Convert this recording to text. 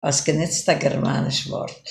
als genetzter germanisches Wort.